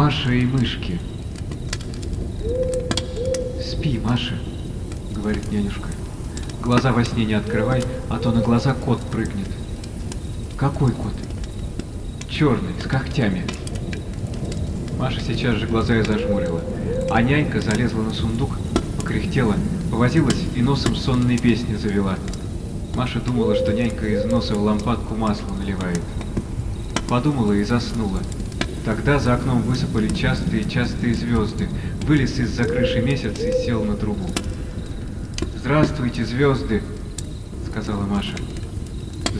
Маша и мышки. «Спи, Маша», — говорит нянюшка. «Глаза во сне не открывай, а то на глаза кот прыгнет». «Какой кот?» «Черный, с когтями». Маша сейчас же глаза и зажмурила, а нянька залезла на сундук, покряхтела, повозилась и носом сонные песни завела. Маша думала, что нянька из носа в лампадку масло наливает. Подумала и заснула. Тогда за окном высыпали частые-частые звезды. Вылез из-за крыши месяц и сел на трубу. «Здравствуйте, звезды!» — сказала Маша.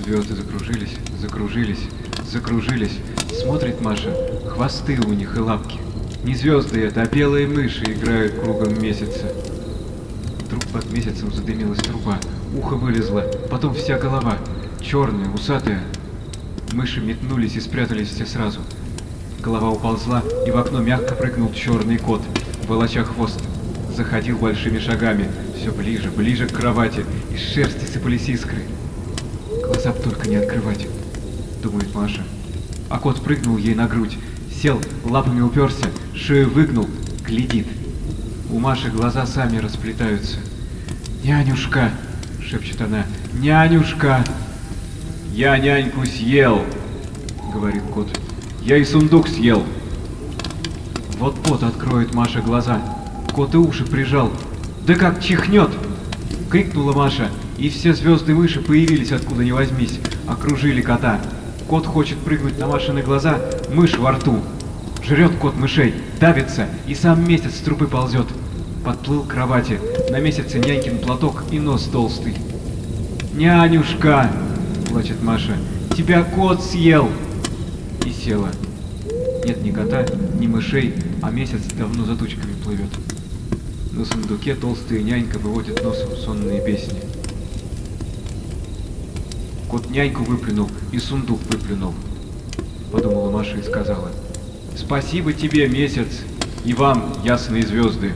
Звезды закружились, закружились, закружились. Смотрит Маша, хвосты у них и лапки. Не звезды это, а белые мыши играют кругом месяца. Вдруг под месяцем задымилась труба, ухо вылезло, потом вся голова, черная, усатая. Мыши метнулись и спрятались все сразу. Голова уползла, и в окно мягко прыгнул черный кот, волоча хвост. Заходил большими шагами, все ближе, ближе к кровати, из шерсти сыпались искры. Глаза б только не открывать, думает Маша. А кот прыгнул ей на грудь, сел, лапами уперся, шею выгнул, глядит. У Маши глаза сами расплетаются. «Нянюшка!» — шепчет она. «Нянюшка!» «Я няньку съел!» — говорит кот. «Я и сундук съел!» Вот-вот откроет Маша глаза. Кот и уши прижал. «Да как чихнет!» — крикнула Маша, и все звезды мыши появились откуда ни возьмись, окружили кота. Кот хочет прыгнуть на Машины глаза, мышь во рту. Жрет кот мышей, давится, и сам месяц с трупы ползет. Подплыл к кровати, на месяце нянькин платок и нос толстый. «Нянюшка!» — плачет Маша. «Тебя кот съел!» И села. Нет ни кота, ни мышей, а месяц давно за тучками плывет. На сундуке толстая нянька выводит носом сонные песни. Кот няньку выплюнул и сундук выплюнул. Подумала Маша и сказала. Спасибо тебе, месяц, и вам, ясные звезды.